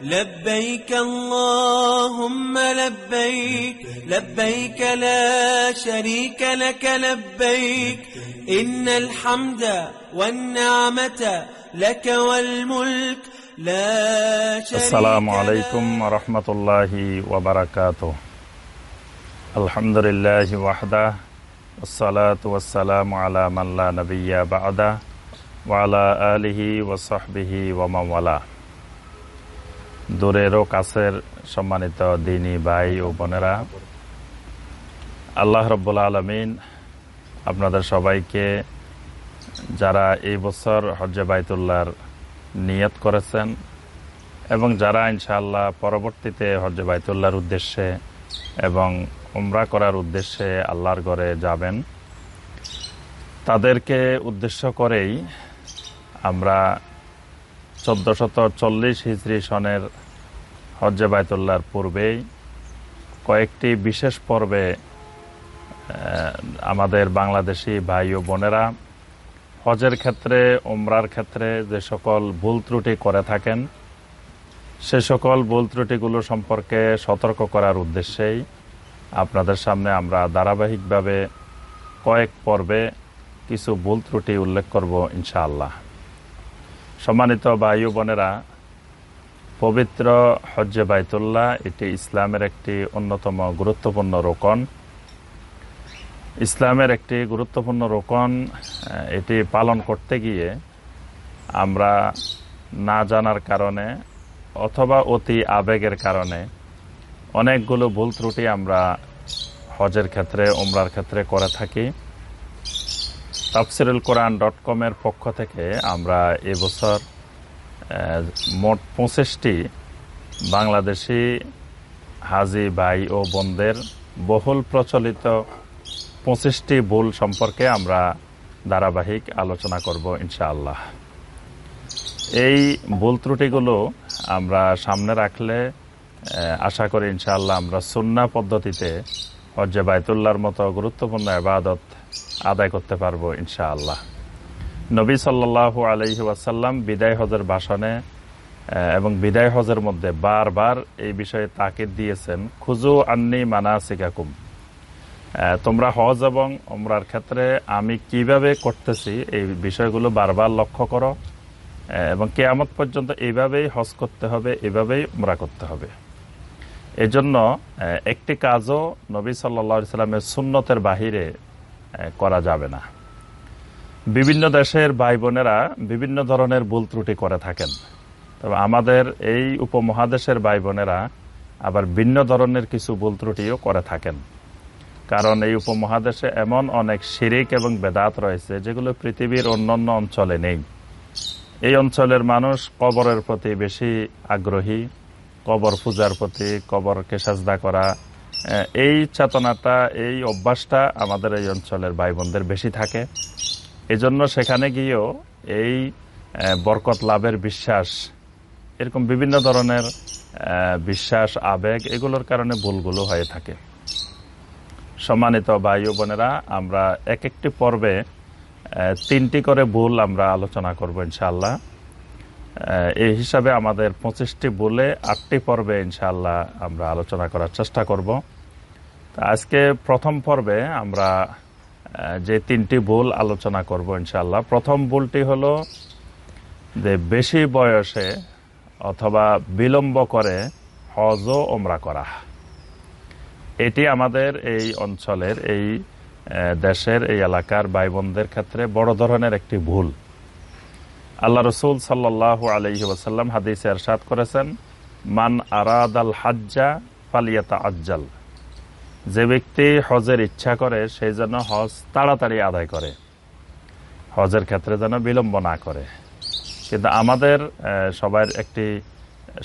لبيك اللهم لبيك لبيك لا شريك لك لبيك. إن الحمد والنعمة لك والملك لا شريك السلام عليكم ورحمة الله وبركاته. الحمد لله وحده والصلاة والسلام على من لا نبي بعده وعلى آله وصحبه ومن والاه. দূরের ও কাছের সম্মানিত দিনী ভাই ও বোনেরা, আল্লাহ রব্বুল আলমিন আপনাদের সবাইকে যারা এই বছর হজ্জে বাইতুল্লাহর নিয়ত করেছেন এবং যারা ইনশাআল্লাহ পরবর্তীতে হজ্জে বাইতুল্লাহর উদ্দেশ্যে এবং উমরা করার উদ্দেশ্যে আল্লাহর ঘরে যাবেন, তাদেরকে উদ্দেশ্য করেই আমরা চোদ্দশত চল্লিশ হিজড়ি সনের হজ্জে বায়তুল্লার পূর্বেই কয়েকটি বিশেষ পর্বে আমাদের বাংলাদেশি ভাই ও বোনেরা হজের ক্ষেত্রে, উমরার ক্ষেত্রে যে সকল ভুল ত্রুটি করে থাকেন, সে সকল ভুল ত্রুটিগুলো সম্পর্কে সতর্ক করার উদ্দেশ্যেই আপনাদের সামনে আমরা ধারাবাহিকভাবে কয়েক পর্বে কিছু ভুল ত্রুটি উল্লেখ করব ইনশাআল্লাহ। সম্মানিত ও বোনেরা, পবিত্র হজ্জে বাইতুল্লাহ এটি ইসলামের একটি অন্যতম গুরুত্বপূর্ণ রোকন। ইসলামের একটি গুরুত্বপূর্ণ রোকন এটি পালন করতে গিয়ে আমরা না জানার কারণে অথবা অতি আবেগের কারণে অনেকগুলো ভুল ত্রুটি আমরা হজের ক্ষেত্রে, উমরার ক্ষেত্রে করে থাকি। তাফসিরুল কোরআন ডট কমের পক্ষ থেকে আমরা এবছর মোট পঁচিশটি বাংলাদেশি হাজি ভাই ও বোনদের বহুল প্রচলিত পঁচিশটি ভুল সম্পর্কে আমরা ধারাবাহিক আলোচনা করব ইনশাআল্লাহ। এই ভুল ত্রুটিগুলো আমরা সামনে রাখলে আশা করি ইনশাআল্লাহ আমরা সুন্না পদ্ধতিতে হজ্জে বাইতুল্লাহর মতো গুরুত্বপূর্ণ আবাদত আদায় করতে পারব, ইনশাআল্লাহ। নবী সাল্লাল্লাহু আলহি ওয়াসাল্লাম বিদায় হজের ভাষণে এবং বিদায় হজের মধ্যে বারবার এই বিষয়ে তাকিদ দিয়েছেন, খুজু আন্নি মানাসিকাকুম। তোমরা হজ এবং ওমরার ক্ষেত্রে আমি কীভাবে করতেছি এই বিষয়গুলো বারবার লক্ষ্য করো এবং কেয়ামত পর্যন্ত এইভাবেই হজ করতে হবে এভাবেই উমরা করতে হবে। এজন্য একটি কাজও নবী সাল্লা সাল্লামের সুন্নতের বাহিরে করা যাবে না। বিভিন্ন দেশের ভাই বোনেরা বিভিন্ন ধরনের ভুল ত্রুটি করে থাকেন। তবে আমাদের এই উপমহাদেশের ভাই বোনেরা আবার ভিন্ন ধরনের কিছু ভুল ত্রুটিও করে থাকেন। কারণ এই উপমহাদেশে এমন অনেক শিরিক এবং বেদাত রয়েছে, যেগুলো পৃথিবীর অন্যান্য অঞ্চলে নেই। এই অঞ্চলের মানুষ কবরের প্রতি বেশি আগ্রহী, কবর পূজার প্রতি, কবরকে সাজদা করা এই চেতনাটা এই অভ্যাসটা আমাদের এই অঞ্চলের ভাই বোনদের বেশি থাকে। এজন্য সেখানে গিয়েও এই বরকত লাভের বিশ্বাস এরকম বিভিন্ন ধরনের বিশ্বাস আবেগ এগুলোর কারণে ভুলগুলো হয়ে থাকে। সম্মানিত ভাই বোনেরা আমরা এক একটি পর্বে তিনটি করে ভুল আমরা আলোচনা করব ইনশাআল্লাহ। আহ, এই হিসাবে আমাদের পঁচিশটি ভুলে আটটি পর্বে ইনশাআল্লাহ আমরা আলোচনা করার চেষ্টা করব। আজকে প্রথম পর্বে আমরা যে তিনটি ভুল আলোচনা করব ইনশাআল্লাহ। প্রথম ভুলটি হলো যে বেশি বয়সে অথবা বিলম্ব করে হজ ও ওমরা করা। এটি আমাদের এই অঞ্চলের, এই দেশের, এই এলাকার ভাই বোনদের ক্ষেত্রে বড় ধরনের একটি ভুল। আল্লাহ রসুল সাল্লাহ আলহি ওসাল্লাম হাদিসে এরশাদ করেছেন, মান আরাদ আল হাজ্জা ফালিয়াতা আজ্জাল যে ব্যক্তি হজের ইচ্ছা করে সেই যেন হজ তাড়াতাড়ি আদায় করে। হজের ক্ষেত্রে যেন বিলম্ব না করে। কিন্তু আমাদের সবার একটি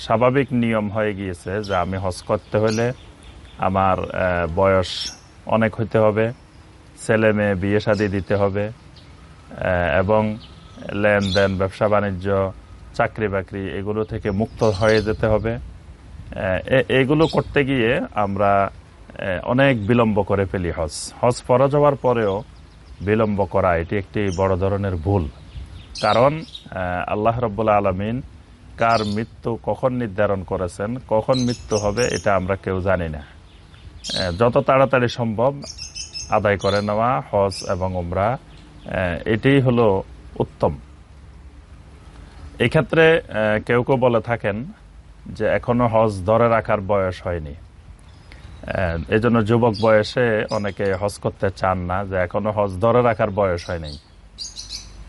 স্বাভাবিক নিয়ম হয়ে গিয়েছে যে আমি হজ করতে হলে আমার বয়স অনেক হইতে হবে, ছেলে মেয়ে বিয়ে শাদী দিতে হবে এবং লেনদেন ব্যবসা বাণিজ্য চাকরি বাকরি এগুলো থেকে মুক্ত হয়ে যেতে হবে। এগুলো করতে গিয়ে আমরা অনেক বিলম্ব করে ফেলি হজ। হজ ফরজ হওয়ার পরেও বিলম্ব করা এটি একটি বড় ধরনের ভুল। কারণ আল্লাহ রব্বুল্লা আলমিন কার মৃত্যু কখন নির্ধারণ করেছেন কখন মৃত্যু হবে এটা আমরা কেউ জানি না। যত তাড়াতাড়ি সম্ভব আদায় করে নেওয়া হজ এবং উমরা আহ, এটাই হলো উত্তম। এক্ষেত্রে কেউ কেউ বলে থাকেন যে এখনও হজ ধরে রাখার বয়স হয়নি। আহ, এই জন্য যুবক বয়সে অনেকে হজ করতে চান না যে এখনও হজ ধরে রাখার বয়স হয়নি।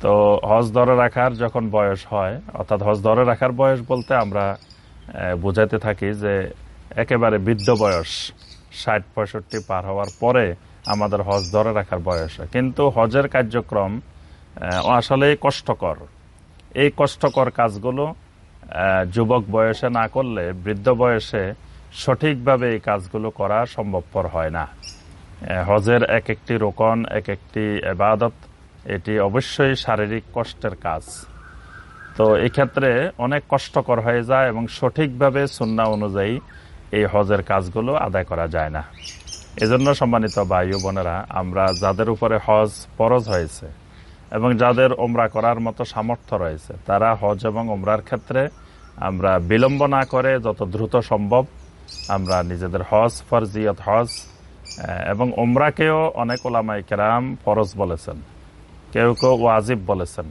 তো হজ ধরে রাখার যখন বয়স হয় অর্থাৎ হজ ধরে রাখার বয়স বলতে আমরা বোঝাতে থাকি যে একেবারে বৃদ্ধ বয়স ষাট পঁয়ষট্টি পার হওয়ার পরে আমাদের হজ ধরে রাখার বয়স। কিন্তু হজের কার্যক্রম আহ, আসলেই কষ্টকর। এই কষ্টকর কাজগুলো যুবক বয়সে না করলে বৃদ্ধ বয়সে সঠিকভাবে এই কাজগুলো করা সম্ভবপর হয় না। হজের এক একটি রোকন এক একটি এবাদত এটি অবশ্যই শারীরিক কষ্টের কাজ। তো এক্ষেত্রে অনেক কষ্টকর হয়ে যায় এবং সঠিকভাবে সুন্না অনুযায়ী এই হজের কাজগুলো আদায় করা যায় না। এজন্য সম্মানিত বায়ু বোনেরা আমরা যাদের উপরে হজ ফরজ হয়েছে এবং যাদের ওমরা করার মতো সামর্থ্য রয়েছে, তারা হজ এবং ওমরার ক্ষেত্রে আমরা বিলম্ব না করে যত দ্রুত সম্ভব আমরা নিজেদের হজ, ফরজিয়ত হজ এবং ওমরাকেও অনেক ওলামাই কেরাম ফরজ বলেছেন, কেউ কেউ ওয়াজিব বলেছেন,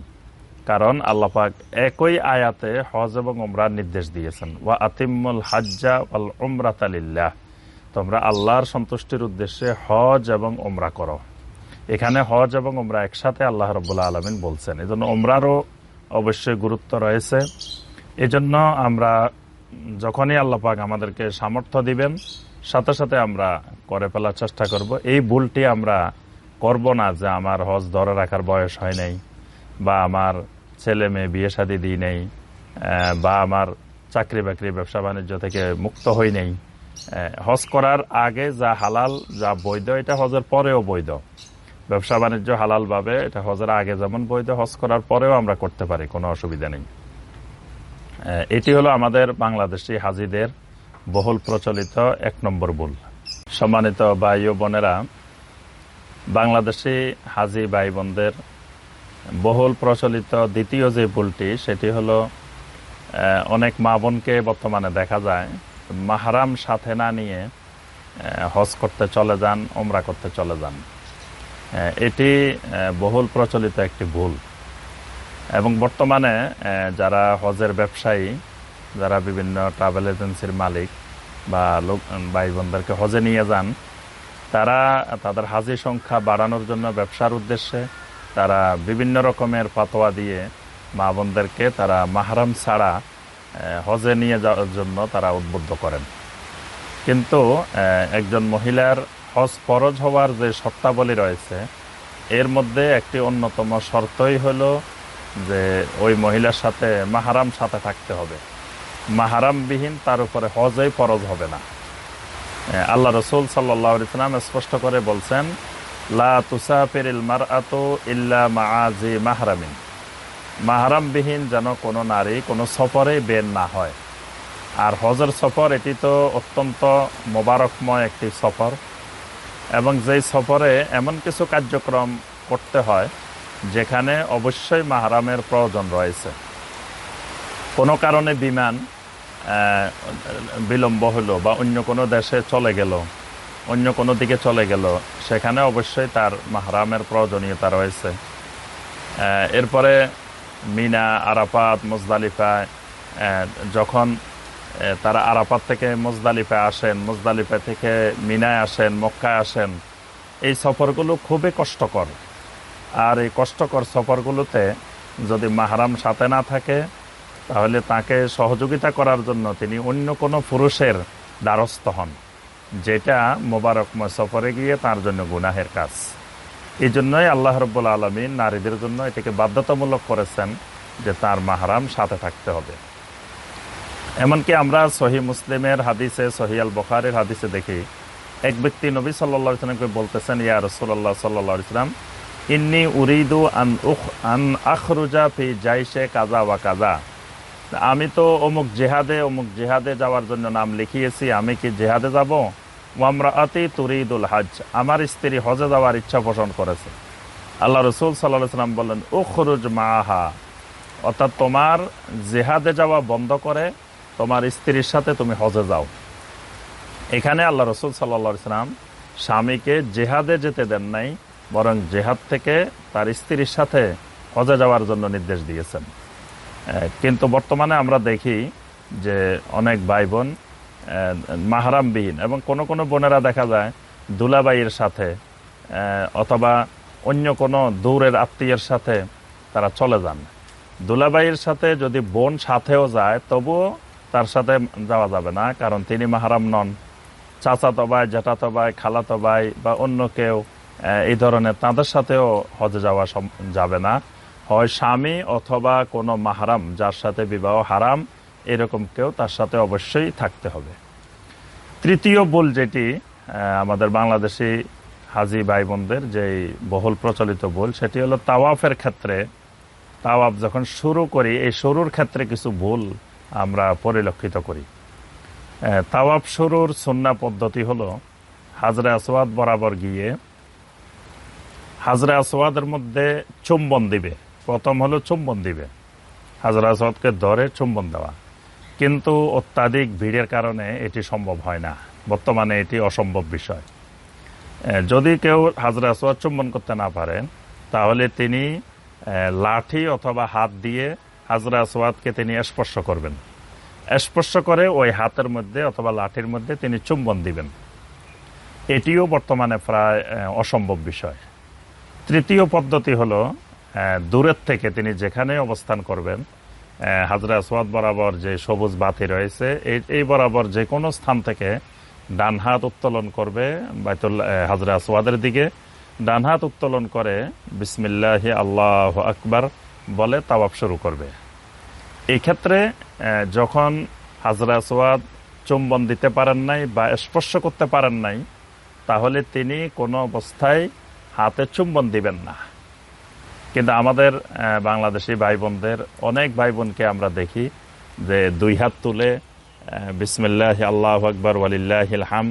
কারণ আল্লাপাক একই আয়াতে হজ এবং ওমরার নির্দেশ দিয়েছেন, ওয়া আতিমুল হাজ্জা ওয়াল উমরাত আলিল্লাহ তোমরা আল্লাহর সন্তুষ্টির উদ্দেশ্যে হজ এবং ওমরা করো। এখানে হজ এবং ওমরা একসাথে আল্লাহ রবুল্লা আলমিন বলছেন। এই জন্য ওমরারও অবশ্যই গুরুত্ব রয়েছে। এজন্য আমরা যখনই আল্লাপাক আমাদেরকে সামর্থ্য দিবেন, সাথে সাথে আমরা করে ফেলার চেষ্টা করব। এই ভুলটি আমরা করব না যে আমার হজ ধরে রাখার বয়স হয় নাই, বা আমার ছেলে মেয়ে বিয়ে শাদী দিই নেই বা আমার চাকরি বাকরি, ব্যবসা বাণিজ্য থেকে মুক্ত হই নেই। হজ করার আগে যা হালাল, যা বৈধ, এটা হজের পরেও বৈধ। ব্যবসা বাণিজ্য হালাল ভাবে এটা হজের আগে যেমন বৈধ হজ করার পরেও আমরা করতে পারি, কোনো অসুবিধা নেই। এটি হলো আমাদের বাংলাদেশি হাজিদের বহুল প্রচলিত এক নম্বর ভুল। সম্মানিত ভাই ও বোনেরা, বাংলাদেশি হাজি ভাই বোনদের বহুল প্রচলিত দ্বিতীয় যে ভুলটি, সেটি হলো অনেক মা বোনকে বর্তমানে দেখা যায় মাহারাম সাথে না নিয়ে হজ করতে চলে যান ওমরা করতে চলে যান। এটি বহুল প্রচলিত একটি ভুল। এবং বর্তমানে যারা হজের ব্যবসায়ী, যারা বিভিন্ন ট্রাভেল এজেন্সির মালিক বা লোক ভাই বোনদেরকে হজে নিয়ে যান, তারা তাদের হাজি সংখ্যা বাড়ানোর জন্য ব্যবসার উদ্দেশ্যে তারা বিভিন্ন রকমের পাতোয়া দিয়ে মা বোনদেরকে তারা মাহারাম ছাড়া হজে নিয়ে যাওয়ার জন্য তারা উদ্বুদ্ধ করেন। কিন্তু একজন মহিলার হজ ফরজ হওয়ার যে শর্তাবলী রয়েছে, এর মধ্যে একটি অন্যতম শর্তই হলো যে ওই মহিলার সাথে মাহারাম সাথে থাকতে হবে। মাহারামবিহীন তার উপরে হজই ফরজ হবে না। আল্লাহ রসুল সাল্লাহ ইসলাম স্পষ্ট করে বলছেন, লা তুসাফিরিল মারআতু ইল্লা মাআজি মাহরামিন। মাহারামবিহীন যেন কোনো নারী কোনো সফরে বের না হয়। আর হজের সফর এটি তো অত্যন্ত মোবারকময় একটি সফর। এবং যেই সফরে এমন কিছু কার্যক্রম করতে হয়, যেখানে অবশ্যই মাহারামের প্রয়োজন রয়েছে। কোনো কারণে বিমান বিলম্ব হলো বা অন্য কোনো দেশে চলে গেল, অন্য কোনো দিকে চলে গেল, সেখানে অবশ্যই তার মাহারামের প্রয়োজনীয়তা রয়েছে। এরপরে মিনা, আরাফাত মুজদালিফায় যখন তারা আরাফাত থেকে মুজদালিফায় আসেন মুজদালিফা থেকে মিনায় আসেন, মক্কায় আসেন। এই সফরগুলো খুবই কষ্টকর। আর এই কষ্টকর সফরগুলোতে যদি মাহারাম সাথে না থাকে, তাহলে তাকে সহযোগিতা করার জন্য তিনি অন্য কোনো পুরুষের দ্বারস্থ হন, যেটা মোবারকময় সফরে গিয়ে তার জন্য গুনাহের কাজ। এই জন্যই আল্লাহ রব্বুল আলমিন নারীদের জন্য এটাকে বাধ্যতামূলক করেছেন যে তার মাহারাম সাথে থাকতে হবে। এমনকি আমরা সহি মুসলিমের হাদিসে, সহি আল বখারের হাদিসে দেখি, এক ব্যক্তি নবী সাল্লা ইসলামকে বলতেছেন, ইয়া রসুল্লাহ সাল্লা ইসলাম ইন্নি উরিদু আন উখ, আন আখরুজা ফি জাইশে কাজা ওয়া কাজা আমি তো অমুক জেহাদে অমুক জেহাদে যাওয়ার জন্য নাম লিখিয়েছি, আমি কি জেহাদে যাব? ওয়ামরা আতি তুরিদুল হাজ, আমার স্ত্রী হজে যাওয়ার ইচ্ছা পোষণ করেছে। আল্লাহ রসুল সাল্লাহ সাল্লাম বললেন, উখরুজ মাহা অর্থাৎ তোমার জেহাদে যাওয়া বন্ধ করে তোমার স্ত্রীর সাথে তুমি হজে যাও। এখানে আল্লাহ রসুল সাল্লা সাল্লাম স্বামীকে জেহাদে যেতে দেন নাই, বরং জেহাদ থেকে তার স্ত্রীর সাথে হজে যাওয়ার জন্য নির্দেশ দিয়েছেন। কিন্তু বর্তমানে আমরা দেখি যে অনেক ভাই বোন মাহারামবিহীন এবং কোন কোন বোনেরা দেখা যায় দুলাবাইয়ের সাথে অথবা অন্য কোনো দূরের আত্মীয়ের সাথে তারা চলে যান। দুলাবাইয়ের সাথে যদি বোন সাথেও যায়, তবুও তার সাথে যাওয়া যাবে না, কারণ তিনি মাহারাম নন। চাচাতো ভাই জ্যাঠাতো ভাই খালাতো ভাই বা অন্য কেউ এই ধরনের তাদের সাথেও হজে যাওয়া যাবে না। হয় স্বামী অথবা কোনো মাহারাম যার সাথে বিবাহ হারাম, এরকম কেউ তার সাথে অবশ্যই থাকতে হবে। তৃতীয় ভুল যেটি আমাদের বাংলাদেশি হাজি ভাই বোনদের যেই বহুল প্রচলিত ভুল, সেটি হলো তাওয়াফের ক্ষেত্রে, তাওয়াফ যখন শুরু করি, এই শুরুর ক্ষেত্রে কিছু ভুল আমরা পরিলক্ষিত করি। আহ, তাওয়াফ শুরুর সুন্না পদ্ধতি হলো হাজরা আসওয়াদ বরাবর গিয়ে হাজরা আসওয়াদের মধ্যে চুম্বন দিবে। প্রথম হলো চুম্বন দিবে। হাজরা আসওয়াদকে ধরে চুম্বন দেওয়া। কিন্তু অত্যাধিক ভিড়ের কারণে এটি সম্ভব হয় না। বর্তমানে এটি অসম্ভব বিষয়। যদি কেউ হাজরা আসওয়াদ চুম্বন করতে না পারেন তাহলে তিনি লাঠি অথবা হাত দিয়ে হাজরা আসওয়াদকে তিনি স্পর্শ করবেন। স্পর্শ করে ওই হাতের মধ্যে অথবা লাঠির মধ্যে তিনি চুম্বন দিবেন। এটিও বর্তমানে প্রায় অসম্ভব বিষয়। তৃতীয় পদ্ধতি হলো দূরের থেকে তিনি যেখানে অবস্থান করবেন হাজরা আসওয়াদ বরাবর যে সবুজ বাতি রয়েছে, এই- বরাবর যে কোনো স্থান থেকে ডান হাত উত্তোলন করবে বাইতুল হাজরা আসওয়াদের দিকে। ডান হাত উত্তোলন করে, বিসমিল্লাহ আল্লাহ আকবার বলে তাওয়াব শুরু করবে। এই ক্ষেত্রে যখন হাজরা আসওয়াদ চুম্বন দিতে পারেন নাই বা স্পর্শ করতে পারেন নাই, তাহলে তিনি কোনো অবস্থায় হাতে চুম্বন দিবেন না। কিন্তু আমাদের বাংলাদেশি ভাই বোনদের অনেক ভাই বোনকে আমরা দেখি যে দুই হাত তুলে বিসমিল্লাহ আল্লাহ আকবর, ওয়ালিল্লাহিল হাম,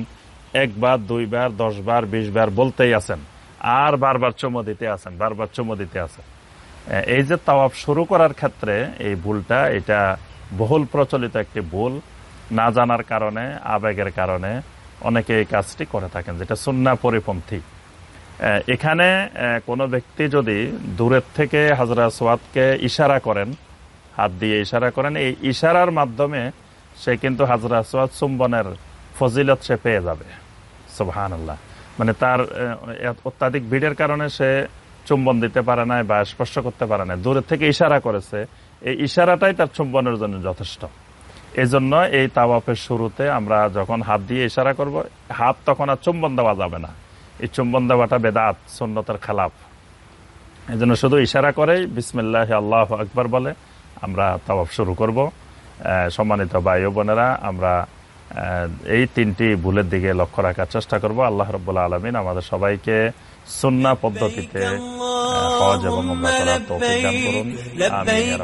একবার, দুইবার, দশবার, বিশবার বলতেই আছেন। আর বারবার চুমো দিতে আছেন, বারবার চুমো দিতে আছেন। এই যে তাওয়াফ শুরু করার ক্ষেত্রে এই ভুলটা, এটা বহুল প্রচলিত একটি ভুল, না জানার কারণে, আবেগের কারণে অনেকে এই কাজটি করে থাকেন, যেটা সুন্না পরিপন্থী। এখানে কোনো ব্যক্তি যদি দূরের থেকে হাজরা সোয়াদকে ইশারা করেন, হাত দিয়ে ইশারা করেন, এই ইশারার মাধ্যমে সে কিন্তু হাজরা সোয়াদ চুম্বনের ফজিলত সে পেয়ে যাবে। সুবহান আল্লাহ মানে তার অত্যাধিক ভিড়ের কারণে সে চুম্বন দিতে পারে নাই বা স্পর্শ করতে পারে না দূরের থেকে ইশারা করেছে। এই ইশারাটাই তার চুম্বনের জন্য যথেষ্ট। এই জন্য এই তাওয়াফের শুরুতে আমরা যখন হাত দিয়ে ইশারা করব, হাত তখন আর চুম্বন দেওয়া যাবে না। এই চুম্বন দেওয়াটা বেদাত, সুন্নতের খেলাফ। এই জন্য শুধু ইশারা করেই বিসমিল্লাহ, আল্লাহ আকবর বলে আমরা তাওয়াফ শুরু করব। সম্মানিত ও বোনেরা, আমরা এই তিনটি ভুলের দিকে লক্ষ্য রাখার চেষ্টা করব। আল্লাহ রব্বুল্লাহ আলমিন আমাদের সবাইকে সুন্না পদ্ধতিতে হজ এবং উমরা করার তৌফিক দান করুন। আমিন